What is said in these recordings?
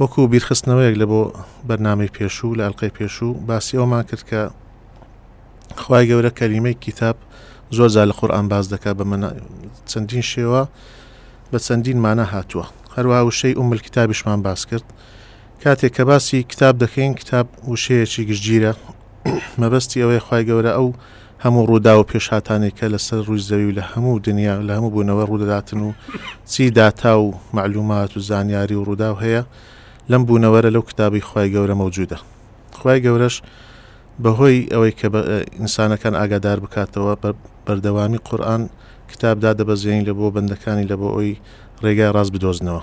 وەکو بیرخستنەوەیەک لە بۆ بەرنامەی پێشوو لە ئەلقەی پێشوو باسی ئەومان کرد کە خی گەورە کەلیمەی کتاب زۆر جا لە قورآان باز دەکات بە منە چەندین شێوە بە چەندین مانە هاتووە هەروە وشەی ئومل کتابیشمان باس کرد کاتێک کە باسی کتاب دەکەین کتاب وشەیەکی گشتگیرە مەبەستی ئەوەیە خوای گەورە ئەو هەموو ڕووداو و پێشهاتانەی کە لەسەر ڕووی زەوی و لە هەموو دنیا لە هەموو بوونەوە ڕوودەداتن و چی داتا و مەعلوومات و زانیاری و ڕووداو هەیە لەم بوونەوەرە لەو کتابی خوای گەورە مەوجودە خوای گەورەش بەهۆی ئەوەی کە ئینسانەکان ئاگادار بکاتەوە بە بەردەوامی قورآن کتاب دادەبەزێنی لە بۆ بەندەکانی لە بۆ ئەوی ڕێگای ڕاست بدۆزنەوە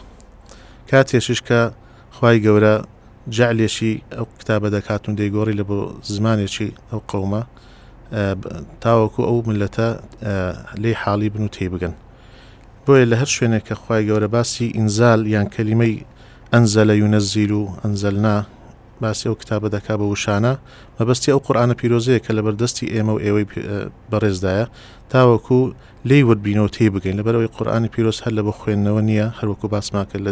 کاتێکیش کە خوای گەورە جەعلێکی ئەو کتابە دەکات و دەیگۆڕی لە بۆ زمانێکی ئەو قەومە تاوەکو ئەو ملەتە لێی حاڵی بن و تێی بگەن بۆیە لە هەر شوێنێک کە خوای گەورە باسی ئینزال یان کەلیمەی ئەنزەلە یونەزیل و ئەنزەلنا باسی ئەو کتابە دەکا بە وشانە مەبەستی ئەو قورآانە پیرۆزەیە کە لە بەردەستی ئێمە و ئێوەی بەڕێزدایە تاوەکو لی وردبینەوە تێ بگەین لەبەرەوەی قورآانی پیرۆز هەر لە بۆ خوێندنەوە نییە هەروەکو باسماکە لە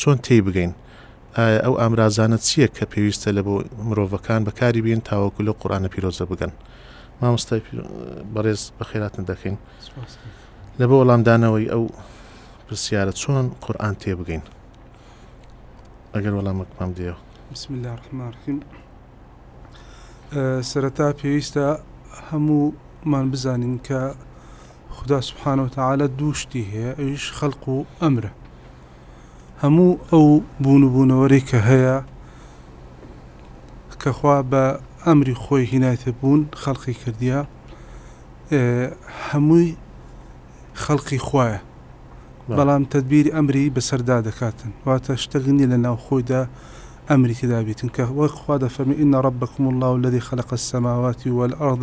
چۆن تێیبگەین؟ ئایا ئەو ئامرازانە چییە کە پێویستە لە بۆ مرۆڤەکان بەکاری بین تاوەکو لەو قورآانە پیرۆزە بگەن مامۆستای بەڕێز بەخێراتن دەکەین لە بۆ وەڵامدانەوەی ئەو پرسیارە چۆن قورآان تێبگەین ئەگەر وەڵامەکمان دێەوە بسم الله الرحمن الرحیم سەرەتا پێویستە هەموومان بزانین کە خودا سبحانە و تەعالا دوو شتی هەیە ئەویش خەلق و ئەمرە هەموو ئەو بوون و بوونەوەری کە هەیە کەخوا بە ئەمری خۆی هینایتە بوون خەلقی کردیە هەمووی خەلقی خوایە بەڵام تدبیری ئەمری بەسەردا دەکاتن واتە شتەگنی لە ناو خۆیدا ئەمری تدابیتن کە وەک خوا دەفەرمی ئینە ڕبکم الله الذي خلق السماوات والأرض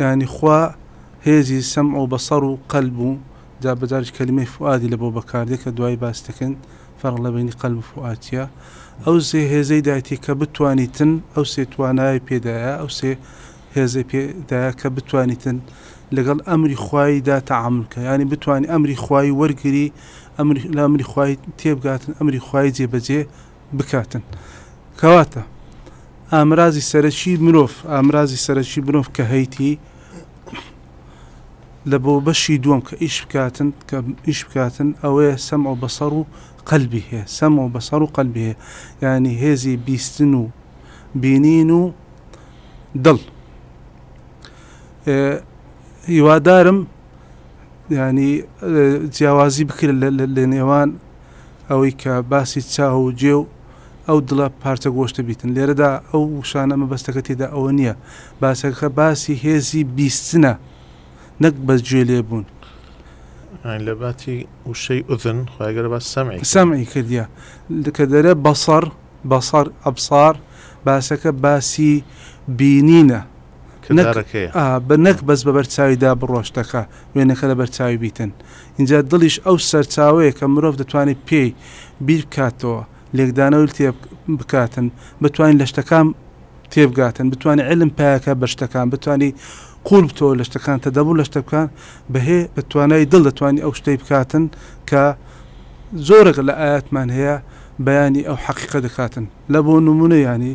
یانی خوا هێزی سەمع و بەسەڕ و قەلب و جا بەجاریش کەلیمەی فوئادی لەبۆ بەکاردێ کە دوایی باسی دەکەین فەرق لە بەینی قەلب و فوئاد چیە ئەو سێ هێزەی دایەتی کە بتوانیتن ئەو سێ توانایەی پێ دایە ئەو سێ هێزەی پێ دایە کە بتوانیتن لەگەڵ ئەمری خوایی دا تەعامول بکەن یانی بتوانی ئەمری خوایی وەرگری ئەمری لە ئەمری خوایی تێبگاتن ئەمری خوایی جێ بەجێ بکاتن. کەواتە ئامرازی سەرەکی مرۆڤ، ئامرازی سەرەکی مرۆڤ کە هەیتی لە بۆ بەشی دووەم کە ئیش بکاتن کە ئیش بکاتن ئەوەیە سەم و بەسەڕ و قەلبی هەیە سەم و بەسەڕ و قەلبی هەیە یعنی هێزی بیستن و بینین و دڵ هیوادارم ینی جیاوازی بکرێت لە نێوان ئەوەی کە باسی چاو و گوێ و ئەو دڵە پارچە گۆشتە بیتن لێرەدا ئەو وشانە مەبەستەکە تێدا ئەوە نییە باسەکە باسی هێزی بیستنە نەک بە گوێ لێ بوون لە باتی وشەی ئوزن خۆگەر بە سەمعی سەمعی کردە کە دەرە بەسەر بەسەر ئەبسار باسەکە باسی بینینە نەک بەس بە بەرچاویدا بڕۆ شتەکە وێنەکە لە بەرچاوی بیتن ئینجا دڵیش ئەو سەرچاوەیە کە مرۆڤ دەتوانێت پێی بیر بکاتەوە لێکدانەوەی تێ بکاتن بتوانین لە شتەکان تێبگاتن بتوانانی علم پایەکە بە شتەکان بتانی قول بتەوە لە شتەکان تە دەبوو لە شتە بکان بەهێ بە توانای دڵ دەتوانانی ئەو شتەی بکاتن کە زۆرەکە لە ئاەتمان هەیە بەیانی ئەو حەقیقە دەکاتن لە بۆ نمونە ینی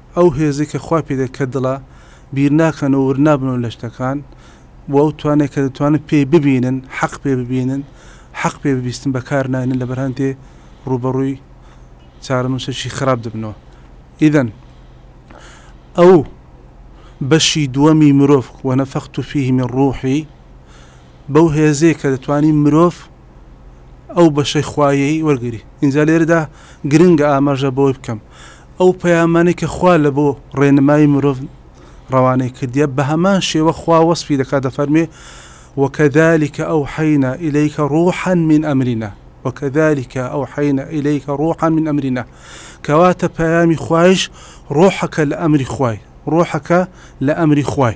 ئەو هێزەی کە خوا پێی دەک کە دڵە، بیر ناکەن و ورد نابنەوە لە شتەکان، و ئەو توانەی کە دەتوانن پێی ببینن، حەق پێ ببینن، حەق پێ ببیستن بە کار ناینن لە بەرهەندێ ڕووبەڕووی چارەنووسێکی خراپ دەبنەوە. ئیدەن ئەو بەشی دووەمی مرۆڤ، ونفخت فیه من روحی، بەو هێزەیە کە دەتوانی مرۆڤ، ئەو بەشەی خوایەی وەرگری ئینجا لێرەدا گرنگە ئاماژە بۆی بکەم ئەو پەیامانەی کە خوا لە بۆ ڕێنمایی مرۆڤ ڕەوانەی کردیە بە هەمان شێوە خوا وەسفی دەکات دەفەرمێ وەکەذلك ئەو حینا ئیلیکە ڕوحەن من ئەمرینە وەکەذلكە ئەو حینا ئیلیکە ڕوحەن من ئەمرینە کەواتە پەیامی خوایش ڕۆحەکە لە ئەمری خوای ڕۆحەکە لە ئەمری خوای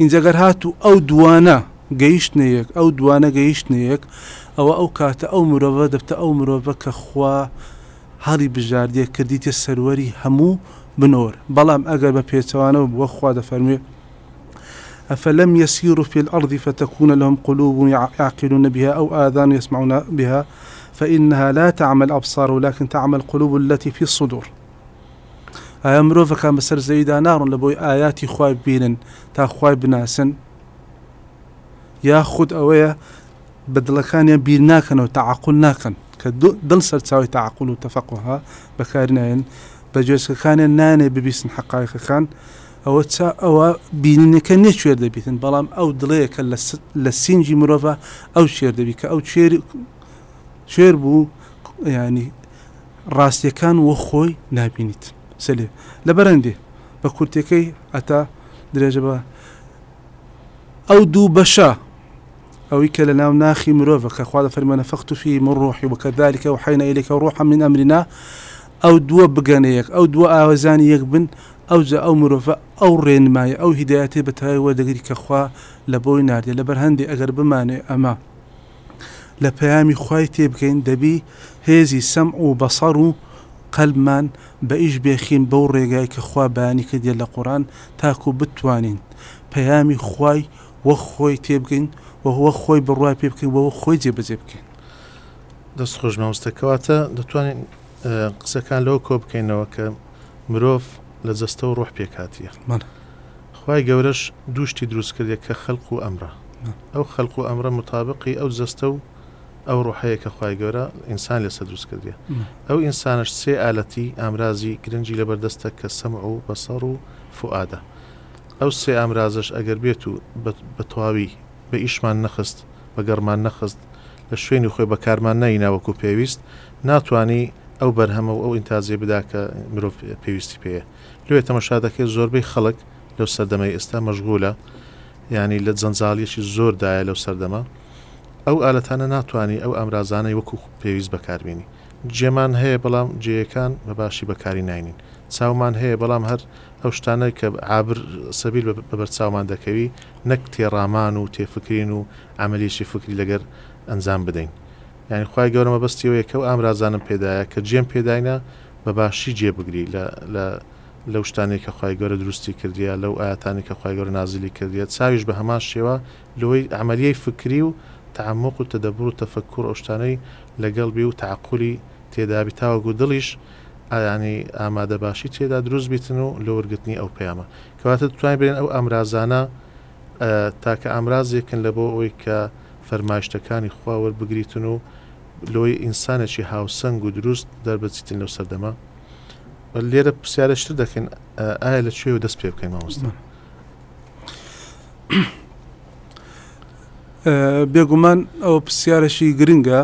ئینجا گەر هاتوو ئەو دووانە گەیشتنە یەک، ئەو دووانە گەیشتنە یەک، ئەوە ئەو کاتە ئەو مرۆڤە دەبتە ئەو مرۆڤە کە خوا هەڵی بژاردیە کردیتە سەروەری هەموو بنۆر، بەڵام ئەگەر بە پێچەوانەوە بوو وەک خوا دەفەرموێ، افلم یسیروا فی الارض فتکون لهم قلوب یعقلون بها او آذان یسمعون بها فانها لا تعمی الابصار ولکن تعمی القلوب التی فی الصدور. ئایا مرۆڤەکان بەسەر زەویدا ناڕۆن لە بۆی ئاياتی خوای ببینن تا خوای بناسن یا خود ئەوەیە بە دڵەکانیان بیر ناکەنەوە تەعقل ناکەن کە دڵ سەرچاوی تەعقل و تەفەقها بەکار نایەن بە جۆسکەکانیان نانێ ببیستن حقایقەکان ئەوە چا ئەوە بینینەکە نێ شوێر دەبیتن بەڵام ئەو دڵەیە کە لە سینجی مرۆڤە ئەو شێر دەبی کە ئەو شێر بوو ینی ڕاستیەکان وەک خۆی نابینیت سەلێ لە بەرەندی بە کورتەکەی ئەتا درێژە بە ئەو دوو بەشە ئەوی کە لە ناو ناخی مرۆڤە کە خوا دەفەرمێ نەفەخت فیه من ڕوحی وکەذلک اوحینا الیک ڕوحا من امرنا ئەو دووە بگەنە یەک ئەو دووە ئاوەزانی یەک بن ئەوجا ئەو مرۆڤە ئەو ڕێنمای ئەو هیدایەتەی بە تەواوی وەردەگری کە خوا لە بۆی ناردیە لەبەر هەندێ ئەگەر بمانەوێ ئەمە لە پەیامی خوای تێبگەین دەبی هێزی سەمع و بەسەڕ و قەلبمان بە ئیش بێخین بەو ڕێگای کە خوا بەیانی کردیە لە قورئان تاکو بتوانین پەیامی خوای وەک خۆی تێبگەین و وەک خۆی بڕوای پێ بکەین و وەک خۆی جێبەجێ بکەین. دەست خۆش مامۆستا کەواتە دەتوانین قسەکان لەوە کۆبکەینەوە کە مرۆڤ لە جەستە و ڕۆح پێکهاتیە. خوای گەورەش دوو شتی دروست کرد یەک کە خەلق و ئەمرە ئەو خەلق و ئەمرە متابقی ئەو جەستە و ئەو روحەیە کە خوای گەورە ئینسان لەسەر دروست کردیە ئەو ئینسانەش سێ ئالەتی ئامرازی گرنگی لەبەر دەستە کە سەمع و بەسەڕ و فوئادە ئەو سێ ئامرازەش ئەگەر بێت و بە تەواوی بە ئیشمان نەخست بە گەڕمان نەخست لە شوێنی خۆی بەکارمان نەینا وەکو پێویست ناتوانی ئەو بەرهەمە و ئەو ئینتازەی بدا کە مرۆڤ پێویستی پێیە لۆیە تەمەشا دەکەی زۆربەی خەڵک لەو سەردەمەی ئێستا مەژغولە یانی لە جەنجاڵیەکی زۆر دایە لەو سەردەمە ئەو ئالەتانە ناتوانانی ئەو ئامرازانەی وەکو پێویست بەکاربینی جێمان هەیە بەڵام جێیەکان بە باشی بەکاری ناینین چاومان هەیە بەڵام هەر ئەو شتانە کە عابر سەبیل بەبەر چاومان دەکەوی نەک تێڕامان و تێفکرین و عەمەلیەکی فکری لەگەر ئەنجام بدەین یانی خوای گەورە مەبەستی ئەوەیە کەو ئامرازانم پێدایە کە جێم پێداینە بەباشی جێ بگری لە لە لەو شتانەی کە خوای گەورە دروستی کردیە لەو ئایەتانی کە خوای گەورە نازلی کردیە چاویش بە هەمان شێوە لۆی عەمەلیەی فکری و تەعەموق و تەدەبور و تەفەکور ئەو شتانەی لەگەڵ بی و تەعەقولی تێدابی تاوەکو دڵیش یانی ئامادە باشی تێدا دروست بیتن و لۆ وەرگرتنی ئەو پەیامە کەواتە دەتوانین بلێن ئەو ئامرازانە تاکە ئامرازێکن لە بۆ ئەوەی کە فەرمایشتەکانی خوا وەربگریتن و لۆیە ئینسانێکی هاوسەنگ و دروست دەربچیتن لەو سەردەمە؟ بەل لێرە پرسیارەشتر دەکەین ئایا لە کوێ و دەست پێ بکەین مامۆستا؟ بێگومان ئەو پرسیارەشی گرنگە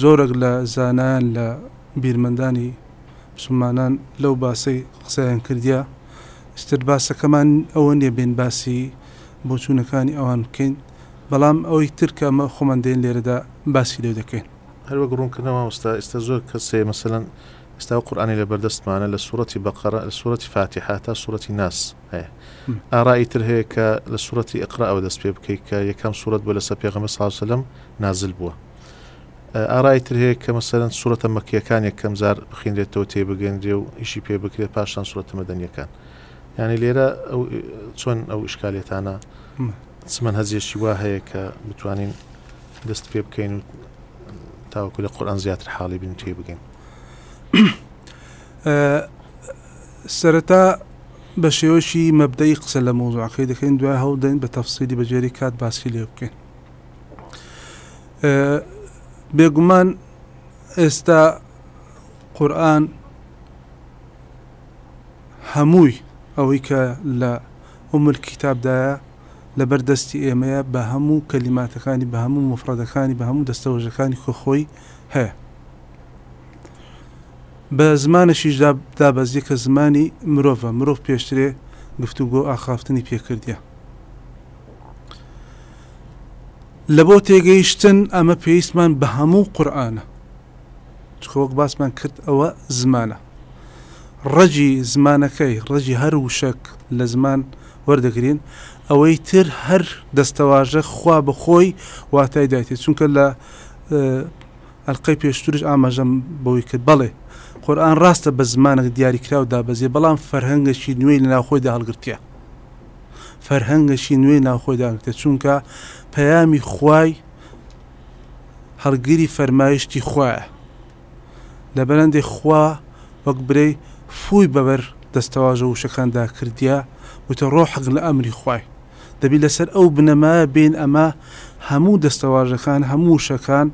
زۆرەک لە زانایان لە بیرمەندانی مسلمانان لەو باسی قسەیان کردیا ستر باسەکەمان ئەوە نیە بێن باسی بۆچوونەکانی ئەوان بکەین بەڵام ئەوەی تر کە ئەمە خۆمان دێین لێرەدا باسی لێ دەکەین. هەر وەک ڕوونکردنە مامۆستا ئیستا زۆر کەسێ مەسەلەن ئیستا ئەو قورئانەی لە بەردەستمانە لە سوڕەتی بەقەرە لە سوڕەتی فاتیحە تا سوڕەتی ناس هەیە ئارا ی تر هەیە کە لە سوڕەتی ئیقرا وە دەست پێ بکەی کە یەکەم سوڕەت بووە لەسەر پێغەمبەر ساڵ سەلەم نازل بووە ئارا ی تر هەیە کە مەسەلەن سوڕەتە مەکیەکان یەکەم جار بخینرێتەوە تێ بگەندرێ و ئیشی پێ بکرێت پاشان سوڕەتە مەدەنیەکان یعنی لێرە ئەو چۆن ئەو ئیشکالێتانە چ مەنهەجێکی وا هەیە کە بتوانین دەست پێ بکەین و تاوەکو لە قورآن زیاتر حاڵی بین تێ بگەین سەرەتا بە شێوەشی مەبدەی قسە لە مۆزعەکەی دەکەین دوای هەوڵدەین بە تەفسیری بەجێری کات باسی لێ بکەین بێگومان ئێستا قورآن هەمووی ئەوەی کە لە ئوم الکتاب دایە لەبەر دەستی ئێمەیە بە هەموو کەلیماتەکانی بە هەموو موفڕەدەکانی بە هەموو دەستەوەژەکانی کە خۆی هەیە بە زمانەشیشدا دابەزیە کە زمانی مرۆڤە مرۆڤ پێشترێ گفتوگۆ ئاخافتنی پێکردە لە بۆ تێگەیشتن ئەمە پێویستمان بە هەموو قورآانە چونکە وەک باسمان کرد ئەوە زمانە ڕەجی زمانەکەی ڕەجی هەر وشەک لە زمان وەردەگرین ئەوەی تر هەر دەستەواژە خوا بەخۆی واتای دایتێ چونکە لە ئەلقەی پێشترش ئاماژەم بەوەی کرد بەڵێ قورآن ڕاستە بە زمانە دیاریکراو دابەزیێ بەڵام فەرهەنگەشی نوێی لە ناوخۆیدا هەڵگرتە فەرهەنگەشی نوێی ناوخۆیدا هەڵگرتە چونکە پەیامی خوای هەڵگری فەرمایشتی خوایە لەبەرندێ خوا وەک برێی فووی بەبەر دەستەواژە وشەکاندا کردیە وتە ڕۆحک لە ئەمری خوای دەبی لەسەر ئەو بنەمایە بێین ئەمە هەموو دەستەواژەکان هەموو وشەکان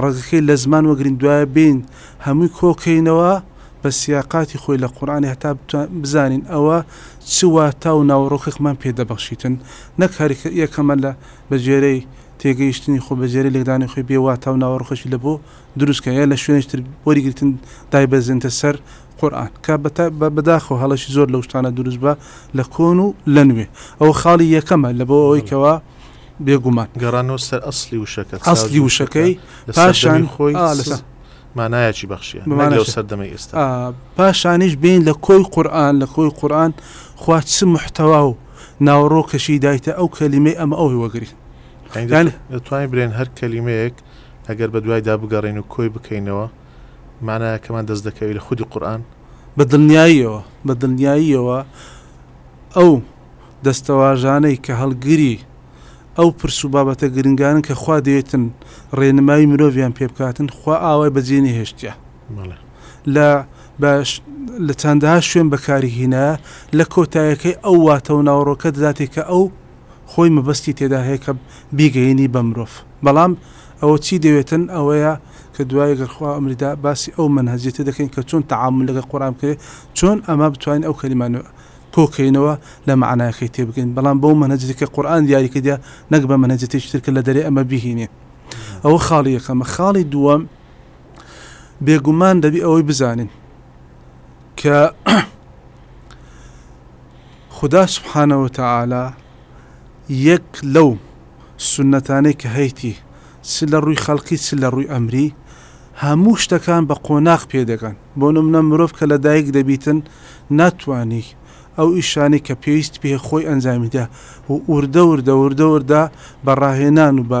ڕەگەکەی لە زمان وەگرین دوایە بێین هەمووی کۆکەینەوە بە سیاقاتی خۆی لە قورئانی هەتا بزانین ئەوە چ واتا و ناوەڕۆکێکمان پێ دەبەخشیتن نەک هەر یەکەمە لە بەگوێرەی تێگەیشتنی خۆ بە جێرەی لێکدانی خۆی بێ واتا و ناوەڕۆکەشی لە بۆ دروست کە یا لە شوێنیش تر وەریگرتن دایبەزێنتە سەر قورئان کە بەداخەوە هەڵەشی زۆر لەو شتانە دروست بە لە کۆن و لە نوێ ئەوە خاڵی یەکەمە لە بۆ ئەوەی کەوا بێگومان گەڕانەوە سەر ئەسلی وشەکە ئەسلی وشەکەی پاشان خۆی لەسەر مانایەکی بەخشیە لەو سەردەمە ئێستا پاشانیش بین لە کۆی قورآن لە کۆی قورآن خواچ محتەوا و ناوەڕۆ کەشی دایتە ئەو کەلیمەی ئەمە ئەوەی وەگری یانی. دەتوانین بلێن هەر کەلیمەیەک ئەگەر بە دوایدا بگەڕێین و کۆی بکەینەوە مانایەکەمان دەست دەکەوی لە خودی قورئان. بە دڵنیاییەوە بە دڵنیاییەوە ئەو دەستەواژانەی کە هەڵگری ئەو پرس و بابەتە گرنگانەن کە خوا دەیەتن ڕێنمایی مرۆڤیان پێ بکاتن خوا ئاوای بە جێ نەهێشتیە. بەڵێ لە باش لە چەندەها شوێن بەکاری هینا لە کۆتایەکەی ئەو واتە و ناوەڕۆکە دەداتێک کە ئەو خۆی مەبەستی تێدا هەیە کە بیگەینی بە مرۆڤ بەڵام ئەوە چی دەوێتن ئەوەیە کە دوای گەرخوا ئەمریدا باسی ئەو منهجێتە دەکەین کە چۆن تەعامل لەگە قۆران کرێ چۆن ئەمە بتوانین ئەو کەلیمان کۆکەینەوە لە معناەکەی تێبگەین بەڵام بەو منهجێت کە قورآان دیاریکە دیا نەک بە منهجێتێکی ترکە لە دەرێ ئەمە بهینێ ئەوە خاڵی یەکەمە خاڵی دووەم بێگومان دەبی ئەوەی بزانین کە خدا سبحانەوە تەعالا یەک لەو سنەتانەی کە هەیتی چ لە ڕووی خەڵکی چ لە ڕووی ئەمری هەموو شتەکان بە قۆناغ پێدەگەن بۆ نمنە مرۆڤ کە لە دایک دەبیتن ناتوانی ئەو ئیشانی کە پێویست پێ خۆی ئەنجامیدا و ئوردە وردە وردە وردا بە ڕاهێنان و بە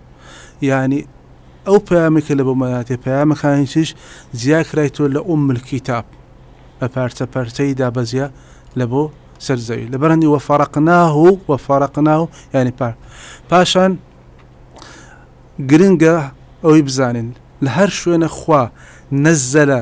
یانی ئەو پەیامە کە لە بۆ مەناتێ پەیامەکانیش جیا کرای تۆ لە ئوم ملکیتاب بە پارچە پەرچەی دابەزیە لە بۆ سەر زەوی لە بەرەندی وە فەرقناه و وە فەرقناه یعنی پار پاشان گرنگە ئەوەی بزانین لە هەر شوێنە خوا نەزەلە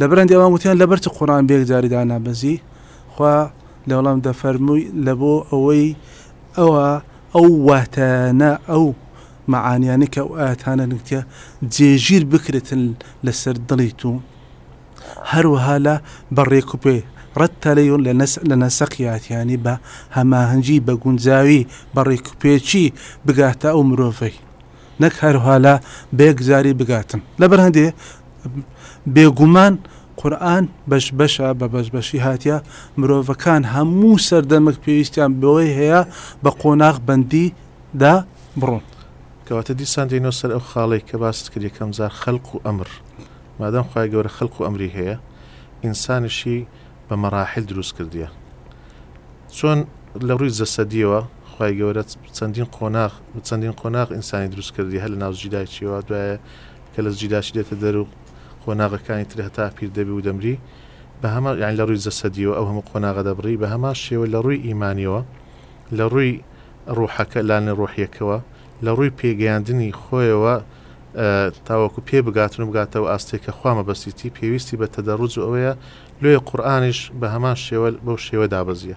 لەبەرەندی ئەوان وتیان لەبەر چ قورآن بێک جاری دانابەزی خوا لە وەڵام دەفەرمووی لە بۆ ئەوەی ئەوە ئەو واتانە ئەو معانیانە کە ئەو ئاەتانە نکتە جێژیر بکرێتن لەسەر دڵی تو هەروەها لە بەڕێک و پێ ڕەتتە لە یۆن لە نەسەقیاتیانی بە هەماهەنگی بە گونجاوی بەڕێک و پێچی بگاتە ئەو مرۆڤەی نەک هەر هالا بەیەک جاری بگاتن لەبەر هەندێ بێگومان قورآن بەش بەشە بە بەش بەشی هاتیە مرۆڤەکان هەموو سەردەمەک پێویستیان بەوەی هەیە بە قۆناغ بەندی دا بڕۆن کەواتە دیسان دێنەوە سەر ئەو خاڵەی کە باست کرد یەکەم جار خەلق و ئەمر مادەم خوای گەورە خەلق و ئەمری هەیە ئینسانیشی بە مەراحل دروست کردیە چۆن لە ڕووی جەسەدیەوە خوای گەورە چەندین قۆناغ چەندین قۆناغ ئینسانی دروست کردی هەر لە ناو جیدایچیەوە دوایە کە لە جیداچی دێتە دەر و قۆناغەکانی تر هەتا پیر دەبی و دەمری بە هەمە یان لە ڕووی جەسەدیەوە ئەو هەموو قۆناغە دەبڕی بە هەما شێوە لە ڕووی ئیمانیەوە لە ڕووی ڕوحەکە لانە ڕۆحیەکەوە لە ڕووی پێگەیاندنی خۆیەوە تاوەکو پێ بگاتن و بگاتەوە ئاستێک کە خوا مەبەستیتی پێویستی بە تەدەڕج و ئەوەیە لۆیە قورآانیش بە هەمان شێوە بەو شێوە دابەزیە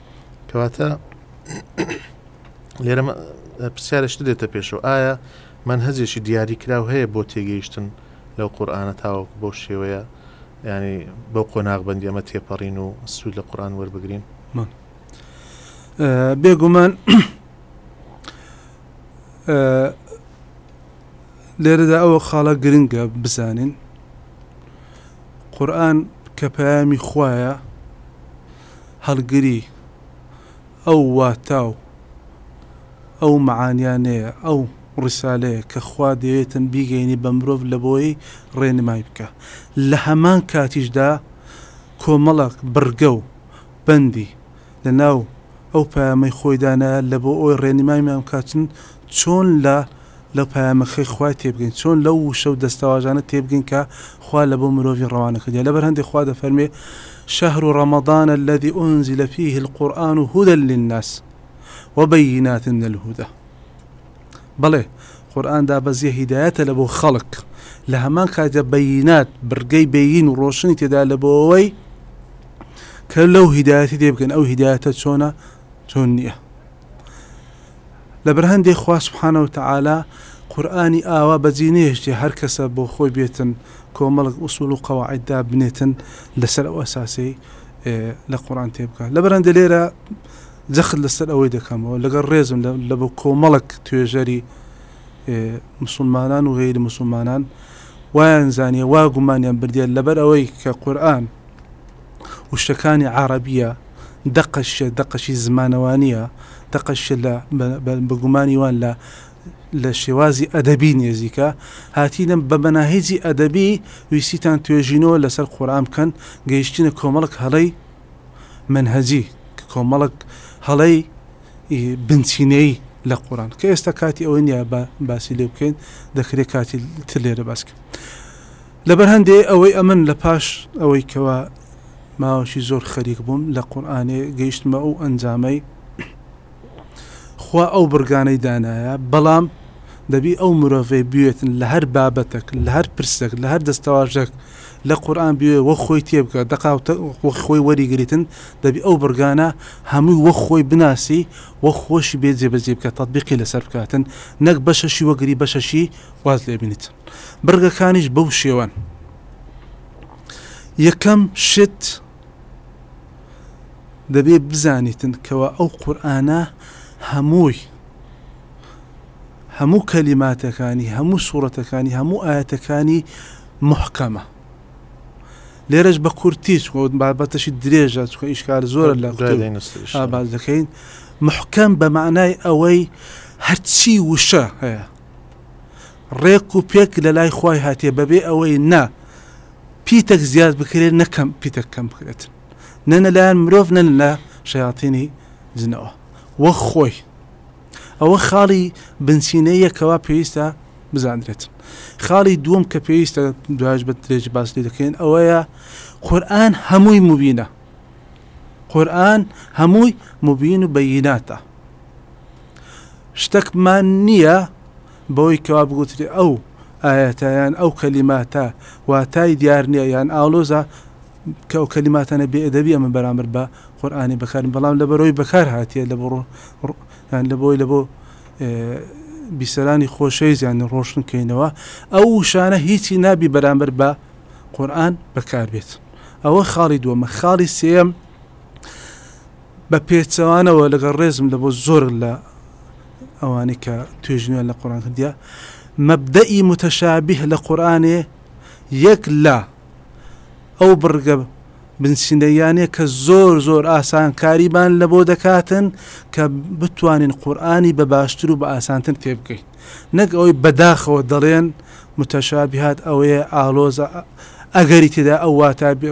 کەواتە لێرە پرسیارشت دێتە پێشەوە ئایا من هەزێکی دیاری کراو هەیە بۆ تێگەیشتن لەو قورآانە تاوەکو بۆ شێوەیە ینی بەو قۆناغبندی ئەمە تێپەڕین و سوود لە قورآان وەربگرین بێگومان لێرەدا ئەوە خاڵە گرنگە بزانین قورآن کە پەیامی خویە هەڵگری ئەو واتا و ئەو مەعانیانەیە، ئەو ڕیسالەیە کە خوا دەیەوێتن بیگەینی بە مرۆڤ لەبۆیی ڕێنمای بکا. لە هەمان کاتیشدا کۆمەڵەک بڕگە و بەندی لە ناو ئەو پەیامەی خۆیدانایە لەبۆ ئەوەی ڕێنمایمان بکا چن چۆن لە لە پەیامەکەی خوای تێبگەین چۆن لەو وشە و دەستەواژانە تێبگەین کە خوا لە بۆ مرۆڤی ڕەوانە کردیە لەبەر هەندێک خوا دەفەرمێ شهر رمضان الذي أنزل فيه القرآن هدى للناس وبينات من الهدى بەڵێ قورآن دابەزیە هیدایەتە لە بۆ خەڵک لە هەمان کاتە بەینات بڕگەی بەین و ڕۆشنی تێدا لە بۆەوەی کە لەو هیدایەتی دێبگەن ئەو هیدایەتە چۆنە چۆن نییە لەبەرهەندێ خوا سبحانە وتعالی قورآانی ئاوا بەجی نێشتێ هەر کەسە بۆ خۆی بێتن کۆمەڵک ئوسول و قەواعددا بنێتن لەسەر ئەو ئەساسی لە قورآان تێ بکە لە بەرەندە لێرە جەخت لەسەر ئەوەی دەکەمەوە لەگەڵ ڕێزم لە بۆ کۆمەڵک توێژەری مسلمانان و غێری مسلمانان وایان زانیە وا گومانیان بردێت لەبەر ئەوەی کە قورآن وشەکانی عارەبیە دەقەشیە دەقەشی زمانەوانیە دەقەشیە لە بە گومانی وان لە لە شێوازی ئەدەبی نێزیکە هاتیدەم بە بەناهیجی ئەدەبی ویسیتان توێژینەوە لەسەر قۆران بکەن گەیشتینە کۆمەڵک هەڵەی منهجی کە کۆمەڵک هەڵەی بنچینەی لە قۆران کە ئێستا کاتی ئەوە نیە باسی لێ بکەین دەکرێت کاتی تر لێرە باسکە لەبەر هەندێ ئەوەی ئەمن لە پاش ئەوەی کەوا ماوەکی زۆر خەریک بووم لە قورئانێ گەیشتمە ئەو ئەنجامەی خوا ئەو بڕگانەی دانایە بەڵام دەبی ئەو مرۆڤەی بوێتن لە هەر بابەتەک لە هەر پرسێک لە هەر دەستەواژەک لە قورآان بوێ وە خۆی تێبکە دەقاوتە خۆی وەریگریتن دەبی ئەو بڕگانە هەمووی وە خۆی بناسی وە خۆشی بێ جێبەجێ بکە تطببیقی لەسەر بکاتن نەک بەشەشی وەگری بەشەشی واز لێبنیت بڕگەکانیش بەو شێوەن یەکەم شت دەبێ بزانیتن کەوا ئەو قورآانە هەمووی هەموو کەلیماتەکانی هەموو سوورەتەکانی هەموو ئاەتەکانی محکەمە لێرەش بە کورتیش خۆت بابەتەشی درێژە چکە ئیشکار زۆر لە باز دەکەین محکەم بە معنای ئەوەی هەرچی وشە هەیە ڕێک و پێک لە لای خوای هاتیە بە بێ ئەوەی نە پیتەک زیاد بکرێت نە کەم پیتەک کەم بکرێت نە نە لایەن مرۆڤ نە لە شەیاتینی جنەوە وە خۆی ئەوە خاڵی بنچینەیە کەوا پێویستە بزانرێت خاڵی دووەم کە پێویستە دوایش بە درێژ باس لێ دەکەین ئەوەیە قورآن هەمووی مبینە قورآن هەمووی مبین و بەیناتە شتەکمان نییە بەوەی کەوا بگوترێ ئەو ئایەتە یان ئەو کەلیماتە واتای دیار نییە یان ئاڵۆزە کە ئەو کەلیماتانە بێ ئەدەبی ئەمە بەرامبەر بە قورآانی بەکارن بەڵام لە بەرەوەی بەکار هاتیە لە بۆ یان لە بۆی لە بۆ بیسەرانی خۆشەویستیان ڕۆشن کەینەوە ئەو وشانە هیچی نابی بەرامبەر بە قورآن بەکار بێت ئەوە خاڵی دووەمە خاڵی سێم بە پێچەوانەوە لەگەڵ ڕێزم لە بۆ زۆر لە ئەوانەی کە توێژینەوەیان لە قورئان کردیە مەبدەئی متەشابیه لە قورئانێ یەک لە ئەو بڕگە بنچینەیانێ کە زۆر زۆر ئاسانکاریبان لە بۆ دەکاتن کە بتوانین قورآانی بە باشتر و بە ئاسانتر تێ بکەین نەک ئەوەی بەداخەوە دەڵێن متەشابیهات ئەوەیە ئالۆزە ئەگەری تێدا ئەو واتا بێ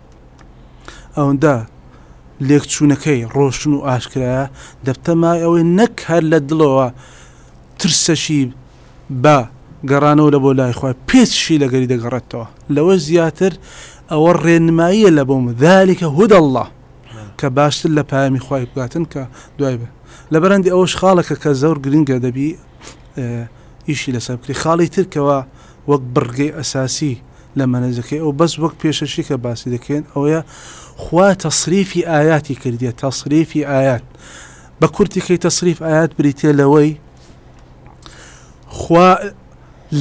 ئەوەندە لێکچوونەکەی ڕۆشن و ئاشکرایە دەبتە مای ئەوەی نەک هەر لە دڵەوە ترسەشی بە گەڕانەوە لە بۆ لای خۆی پێچشی لەگەری دەگەڕێتەوە لەوە زیاتر ئەوە ڕێنماییە لە بۆم دالیکە هود الله کە باشتر لە پامی خی بگاتن کە دوای بە لە بەرەندی ئەوەش خاڵەکە کە زۆر گرنگە دەبی ئیشی لەسەر بکری خاڵی ترکەوە وەک بڕگەی ئەساسی لە مەنهەجەکەی ئەو بەس وەک پێشەکی کە باسی دەکەین ئەوەیە خوا تەسریفی ئایاتی کردیە تەسریفی ئایات بە کورتی کەی تەسریف ئایات بریتە لەوەی خوا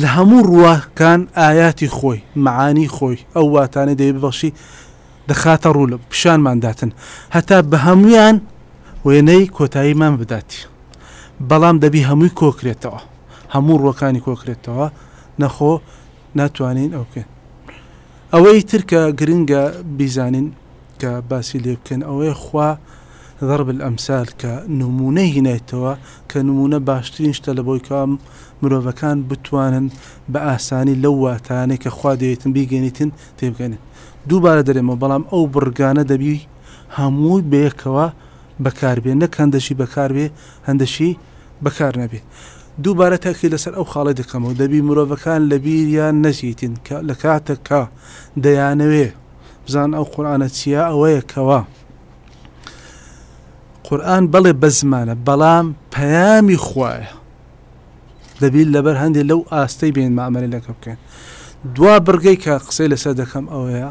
لە هەموو ڕوواکان ئایاتی خۆی معانی خۆی ئەو واتانەی دەی ببەخشی دەخاتە ڕوو لە پیشانمان داتن هەتا بە هەمویان وێنەی کۆتاییمان بداتی بەڵام دەبی هەمووی کۆکرێتەوە هەموو ڕووەکانی کۆکرێتەوە نەخۆ ناتوانین ئەو بکەین ئەوەی ترکە گرنگە بیزانین کە باسی لێ بکەن ئەوەیە خوا ضرب الامثال کە نمونەی هینایتەوە کە نمونە باشترین شتە لە بۆی کام مرۆڤەکان بتوانن بە ئاسانی لەو واتانێک کە خوا دەیتن بیگەنیتن تێبگەنن دووبارە دەرێمەوە بەڵام ئەو بڕگانە دەبی هەمووی بەیەکەوە بەکار بێ نەک هەندەشی بەکار بێ هەندەشی بەکار نەبێ. دووبارە تاکید لەسەر ئەو خاڵەی دەکەمەوە دەبی مرۆڤەکان لە بیریان نەچیتن کە لە کاتەک کا دەیانەوێ بزان ئەو قورآنە چیە ئەوەیە کەوا قورآن بەڵێ بە زمانە بەڵام پەیامی خوایە دەبیل لەبەر هەندێک لەو ئاستەی بێن مامەری لەکە بکەن دوا بڕگەی کە قسەی لەسەر دەکەم ئەوەیە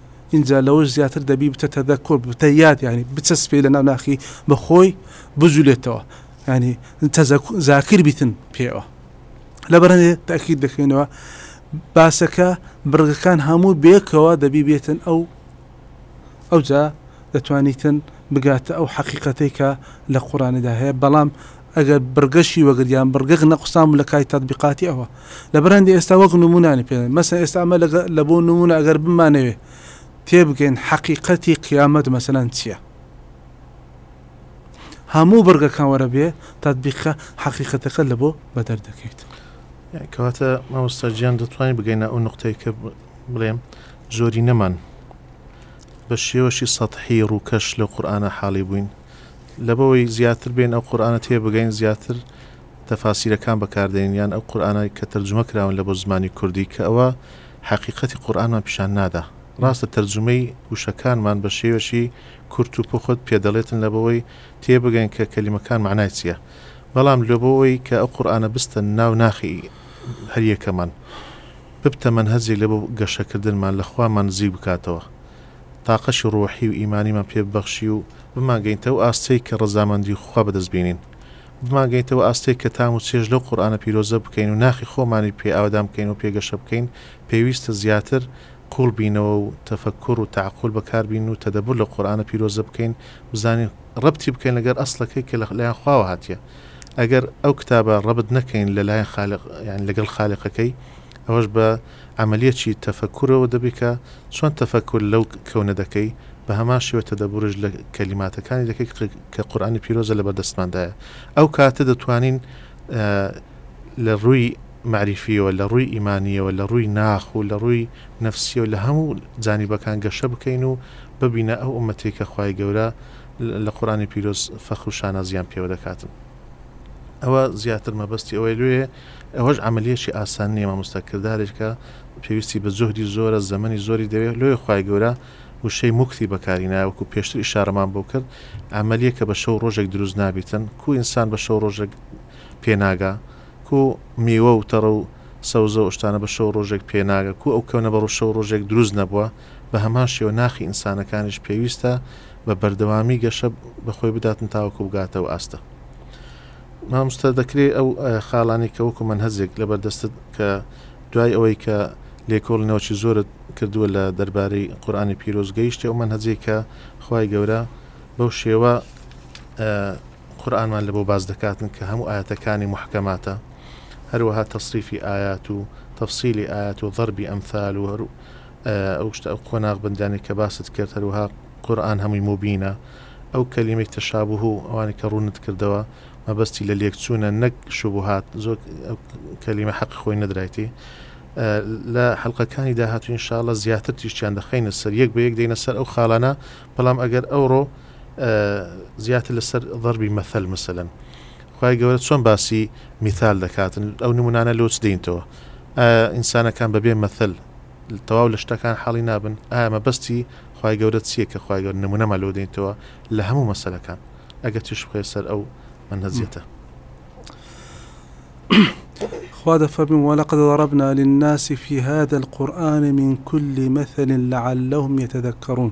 ئینجا لەوەش زیاتر دەبی بتە تەدەکۆر بتە یاد یعنی بچەسپێ لە ناوناخی بەخۆی بجولێتەوە ینی زاکر بیتن پێوە لەبەرێ تاکیید دەکەینەوە باسەکە بڕگەکان هەموو بێکەوە دەبی بێتن ئەو ئەوجا دەتوانیتن بگاتە ئەو حەقیقەتێکە لە قڕانیدا هەیە بەڵام ئەگەر بڕگەشی وەگرت یان بڕگەک نەقوسان بوو لە کاتی تەتبیقاتی ئەوا لە بەرهەندی ئێستا وەک نموونانی پێ دەن مەسەن ئێستا ئەمە لە لە بۆ نموونە ئەگەر بمانەوێ تێبگەین حەقیقەتی قیامەت مەسەلەن چییە هەموو بڕگەکان وەرە بێ تەتبیقە حەقیقەتەکە لە بۆ بەدەر دەکەیت کەواتە مامۆستا گیان دەتوانین بگەینە ئەو نقطەی کە بڵێم زۆری نەمان بە شێوەشی سەحی ڕووکەش لە قورآانە حاڵی بووین لەبەوەی زیاتر بێین ئەو قورئانە تێبگەین زیاتر تەفاسیرەکان بەکاردێنین یان ئەو قورئانە کە تەرجومە کراون لەبەر زمانی کوردی کە ئەوە حەقیقەتی قورئانمان پیشان نادا ڕاستە تەرجومەی وشەکانمان بە شێوەشی کورت و پوخت پێدەڵێتن لەبەوەی تێبگەین کە کەلیمەکان مەعنای چیە بەڵام لەبەوەی کە ئەو قورئانە بستە ناو ناخی هەریەکەمان ببتە مەنهەجێک لەبۆ گەشەکردنمان لە خوامان نزیک بکاتەوە تاقەشی ڕوحی و ئیمانیمان پێ ببەخشی و بمانگەینتە ئەو ئاستەی کە ڕەزامەندی خوا بەدەست بینین بمانگەینتەوە ئاستێک کە تام و چێژ لەو قورئانە پیرۆزە بکەین و ناخی خۆمانی پێ ئاوەدان بکەین و پێ گەشە بکەین پێویستە زیاتر قوڵ بینەوە و تەفەکور و تەعقول بەکار بین و تەدەبور لە قورئانە پیرۆزە بکەین بزانین ڕەبتی بکەین لەگەر ئەسڵەکەی کە لە لایەن خواوە هاتیە ئەگەر ئەو کتابە ڕەبت نەکەین لە لایەن خالق یانی لەگەڵ خالقەکەی ئەوەش بە عەمەلیەکی تەفەکورەوە دەبی کە چۆن تەفەکور لەو کەونە دەکەی بە هەمان شێوە تەدەبورش لە کەلیماتەکانی دەکەی کە قورئانی پیرۆزە لە بەردەستماندایە ئەو کاتە دەتوانین لە ڕووی مەعریفیەوە لە ڕووی ئیمانیەوە لە ڕووی ناخ و لە ڕووی نەفسیەوە لە هەموو جانیبەکان گەشە بکەین و ببینە ئەو ئومەتەی کە خوای گەورە لە قورئانی پیرۆز فەخر و شانازیان پێوە دەکاتن. ئەوە زیاتر مەبەستی ئەوەی لێ ئەوەش ئەعملیەکی ئاسان نیە مامۆستا کردارێکە پێویستی بە زۆری زۆرە زەمەنی زۆری دەوێت لێ خی گەورە وشەی مکتی بەکاری ناوەکو پێشتر ئشارەمان بۆ کرد ئەمەلیە کە بە شەو ڕۆژێک دروست نابیتن کو ئینسان بە شەو ڕۆژێک پێناگا کو میوە و تەڕە و سەوزە شتانە بە شەو ڕۆژێک پێناگە کو ئەو کەونە بە ڕوشە و ڕۆژێک دروست نەبووە بە هەمان شێوە ناخی ئینسانەکانیش پێویستە بە بەردەوامی گەشە بە خۆی بداتن تاوەکو بگاتە ئەو ئاستە مامۆستا دەکرێت ئەو خاڵانی کە وەکو منهەزێک لە بەردەستت کە دوای ئەوەی کە لێکۆڵنەوەی زۆرت کردووە لە دەربارەی قورآانی پیرۆز گەیشتێ و منهەجێک کە خی گەورە بەو شێوە قورآانمان لە بۆ باز دەکاتن کە هەموو ئاەتەکانی محکەماتە هەروەها تەصریفی ئايات و تەفسیلی ئايات و ضربی ئەمثال و هەرو ئەو شتە ئەو قۆناغ بەندانەی کە باست کرد هەروەها قورئان هەمووی موبینە ئەو کەلیمەی تەشابوه و ئەوانەی کە ڕوونت کردەوە مەبەستی لە لێکچوونە نەک شوبهات زۆر ئەو کەلیمە حەقی خۆی نەدرایتی لە حەلقەکانی داهاتوو انشاءاللە زیاتر تیشتیان دەخەینە سەر یەک بە یەک دێنە سەر ئەو خاڵانە بەڵام ئەگەر ئەوڕۆ زیاتر لەسەر ضربی مەثل مثلا خوای گەورە چۆن باسی میثال دەکاتن ئەو نمونانە لۆچ دێنتەوە ئایا ئینسانەکان بەبێ مەثەل تەواو لە شتەکان حاڵی نابن ئایا مەبەستی خوای گەورە چیە کە خوای گەورە نمونەمان لۆ دێنتەوە لە هەموو مەسەلەکان ئەگەر چێش بخەیە سەر ئەو مەنهەجیەتە خوا دەفەرموو وەلەقد ضربنا للناس في هذا القرآن من كل مثل لعلهم يتذكرون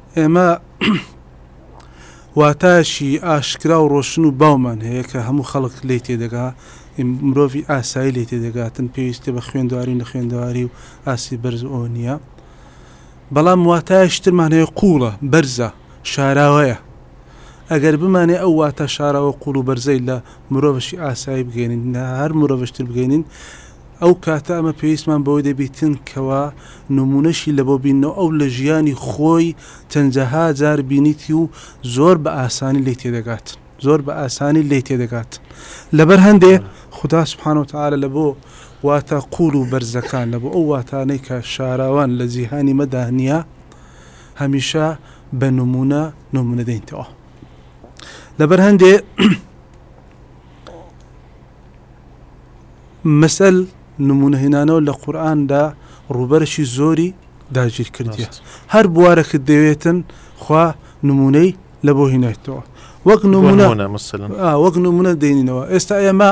ئێمە واتایەکی ئاشکرا و ڕۆشن و باومان هەیە کە هەموو خەڵک لی تێدەگا مرۆڤی ئاسایی لی تێدەگاتن پێویستە بە خوێندواری و نەخوێندەواری و ئاسی بەرز ئەو نییە بەڵام واتایشترمان هەیە قوڵە بەرزە شاراوەیە ئەگەر بمانێ ئەو واتە شاراوە قوڵ و بەرزەی لە مرۆڤشی ئاسایی بگەێنین لە هەر مرۆڤشتر بگەێنین ئەو کاتە ئەمە پێویستمان بەوە دەبیتن کەوا نمونەشی لەبۆ بیننەوە ئەو لە ژیانی خۆی چەنجەها جار بینیتی و زۆر بە ئاسانی لێی تێدەگاتن زۆر بە ئاسانی لێی تێدەگاتن لەبەر هەندێ خودا سبحانە وتعالی لە بۆ واتا قول و بەرزەکان لە بۆ ئەو واتانەی کە شاراوان لە جیهانی مەدا نییە هەمیشە بە نمونە نمونە دەینتەوە لەبەر هەندێ مەسەل نمونە هێنانەوە لە قورآاندا ڕووبەرشی زۆری داگیر کردیە هەر بوارەکە دەوێتن خوا نمونەی لە بۆ هینێتەوە وەک نمونە وەک نمونە دێنینەوە ئێستا ئێمە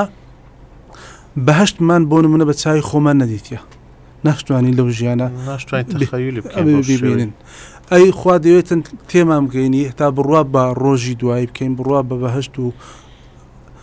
بەهشتمان بۆ نمونە بە چای خۆمان نەدیتە ناشتوانی لەو ژیانە ببینن ئەی خوا دەوێتن تێمام گەینی هەتا بڕوا بە ڕۆژی دوایی بکەین بڕوا بە بەهشت و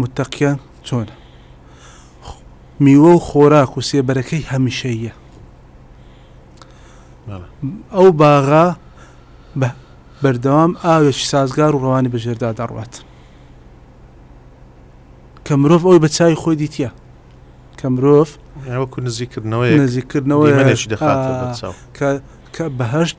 متەقیان چۆنە؟ خ میوە و خۆراک و سێبەرەکەی هەمیشەییە. بەڵێ. ئەو باغە بە بەردەوام ئاوێکی سازگار و ڕەوانی بەژێردا دەڕوات. کە مرۆڤ ئەوی بە چاوی خۆی دیتە. کە مرۆڤ یعنی وەکو نزیکردنەوەیەک نزیکردنەوەیەک دیمەنێکی دەخاتە آه، بەرچاو. کە کە بەهەشت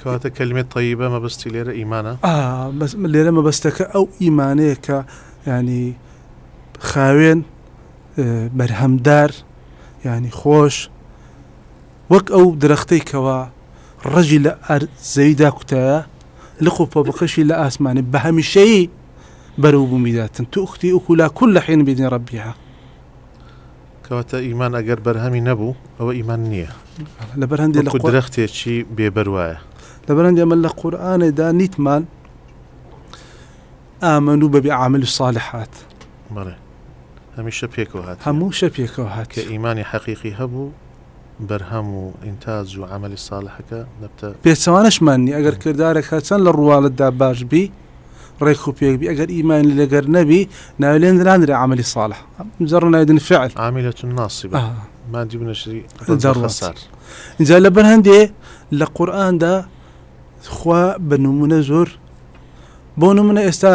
کەواتە کەلمێت تەیبە مەبستی لێرە ئیمانە لێرە مەبەستەکە ئەو ئیمانەیە کە ینی خاوێن بەرهەمدار ینی خۆش وەک ئەو درەختەی کەوا ڕژی لە زەویدا کوتایە لق و پۆپەکەشی لە ئاسمانی بە هەمیشەیی بەرەو بوومیداتن توختی ئوکولا کول لە حین بینی ڕبیها کەواتە ئیمان ئەگەر بەرهەمی نەبوو ئەوە ئیمان نییە لە بەرهەندی لە درەختێکی بێبەروایە لە بەرەندی ئەمە لە قورآانێدا نیتمان ئامن و بەبێ عامل ساالحات بەڵێ هەمیشە پێکەوە هات هەموو شە پێکەوە هات کە ئیمانی حەقیقی هەبوو بەرهەم و ئینتاج و عەمەلی ساڵحەکە دەبتە. پێچەوانەشمان نیە ئەگەر کردارەک هەرچەند لە ڕوواڵەتدا باش بی ڕێک و پێک بی ئەگەر ئیمانی لەگەر نەبی ناوی لێ نانرێ عەمەلی ساڵح مجرد نایدن فعل. عاملە ناصبە مادی و نەشری ڕەد بە خەسار. ئینجا لەبەر هەندێ لە قورئاندا خوا بە نموونە زۆر بۆ نموونە ئێستا.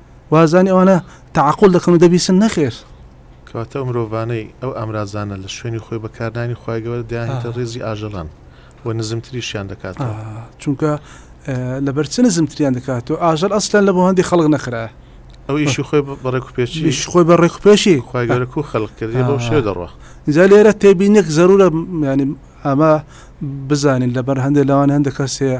وازانی ئەوانە تەعقول دەکەن و دەبیسن نەخێر کەواتە ئەو مرۆڤانەی ئەو ئامرازانە لە شوێنی خۆی بەکاردانی خخوایگەوەر دایانێتە ڕێزی ئاژەڵان و نزمتریشیان دەکات چونکە لەبەر چ نزمتریان دەکات و ئاژەر ئەسلەن لە بۆ هەندی خەڵک نەخرا ئەو ئیشی خۆی بەڕێک و پێچیش خۆی بە ڕێک پێشی خخوایگەرەک و خەڵک کردی بۆ شێ دەڕوە جا لێرە تێبینێک زەرورە ینی ئەمە بزانین لەبەر هەندێک لەوان هەندە کەسەیە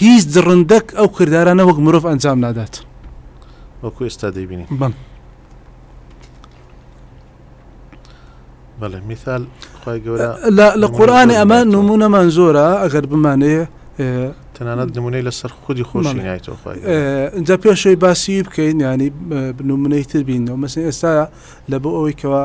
هیچ دڕندەک ئەو کردارانە وەک مرۆڤ ئەنجام نادات وەکو ئێستا دەیبینی بم بەڵێ میثال خی گەورە لە قورآانی ئەمە نمونەمان زۆرە ئەگەر بمانێ تەنانەت نمونەی لەسەر خودی خۆشی نایتەوە اینجا پێشەوەی باسی بکەین ینی بنمونەی تر بینەوە مەسن ئێستا لە بۆ ئەوەی کەەوە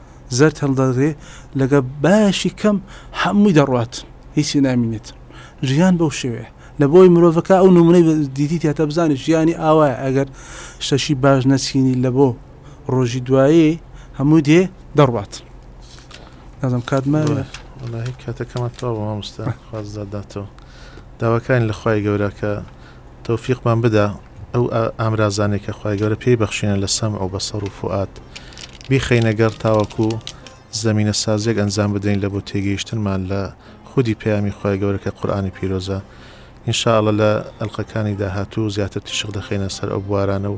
زەرد هەڵدەدرێ لەگە باشی کەم هەمووی دەڕوات هیچی نامینێت ژیان بەو شێوێ لە بۆی مرۆڤەکە ئەو نمونەی دیدی تاتە بزانانی ژیانی ئاوایە ئەگەر شەشی باش نەچینی لە بۆ ڕۆژی دوایی هەموو دێ دەڕوات نازم کاتمان کاتەکەمان تەواوە مامۆستا خوازداداتەوە داواکان لە خخوای گەوراکە تۆفیقمان بدا ئەو ئامرازانێک کە خی گەورە پێی بەخشینە لە سەم ئەو بەسەر و فعات بیخینە گەڕ تاوەکو زەمینە سازێک ئەنجام بدەین لە بۆ تێگەیشتنمان لە خودی پەیامی خی گەورە کە قورآانی پیرۆزە انشاءللە لە ئەلقەکانی داهاتوو زیاتر تیشک دەخینە سەر ئەو بوارانە و